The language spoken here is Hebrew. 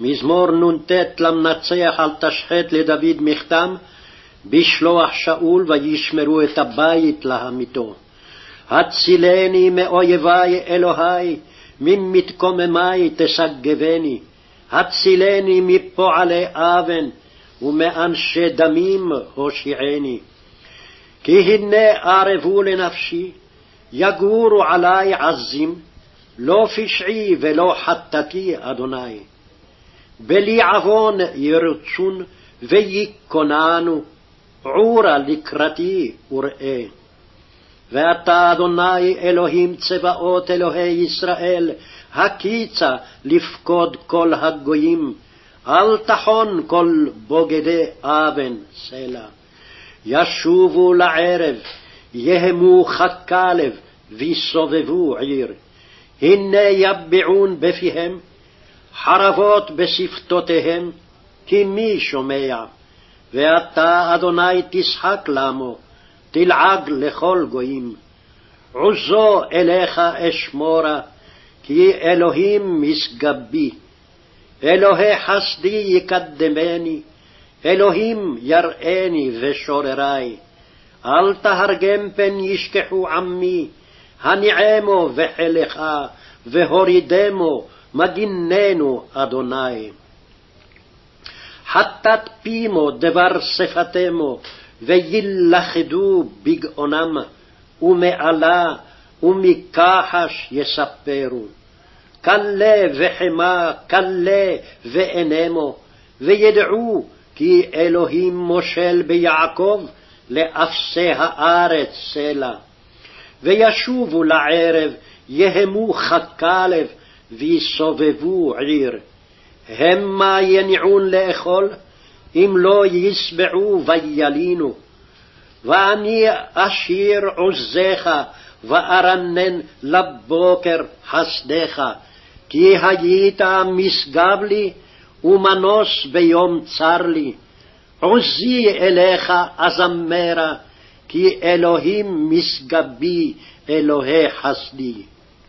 מזמור נ"ט למנצח על תשחט לדוד מכתם, בשלוח שאול וישמרו את הבית להמיתו. הצילני מאויבי אלוהי, ממתקוממי תשגבני. הצילני מפועלי אוון, ומאנשי דמים הושיעני. כי הנה ערבו לנפשי, יגורו עלי עזים, לא פשעי ולא חטאתי, אדוני. בלי עוון ירצון וייכוננו, עורה לקראתי וראה. ואתה, אדוני אלוהים צבאות אלוהי ישראל, הקיצה לפקוד כל הגויים, אל תחון כל בוגדי אבן, סלע. ישובו לערב, יהמו חכלב, ויסובבו עיר. הנה יביעון בפיהם, חרבות בשפתותיהם, כי מי שומע? ואתה, אדוני, תשחק למו, תלעג לכל גויים. עוזו אליך אשמורה, כי אלוהים משגבי. אלוהי חסדי יקדמני, אלוהים יראני ושוררי. אל תהרגם פן ישכחו עמי, הניעמו וחילך, והורידמו, מגיננו, אדוני. חטאת פימו דבר שפתמו, וילכדו בגאונם, ומעלה ומכחש יספרו. כלה וחמה, כלה ואינמו, וידעו כי אלוהים מושל ביעקב, לאפסי הארץ סלע. וישובו לערב, יהמו חכלב, ויסובבו עיר. המה יניעון לאכול, אם לא ישבעו וילינו. ואני אשיר עוזך, וארנן לבוקר חסדך, כי היית משגב לי, ומנוס ביום צר לי. עוזי אליך אזמרה, כי אלוהים משגבי, אלוהי חסדי.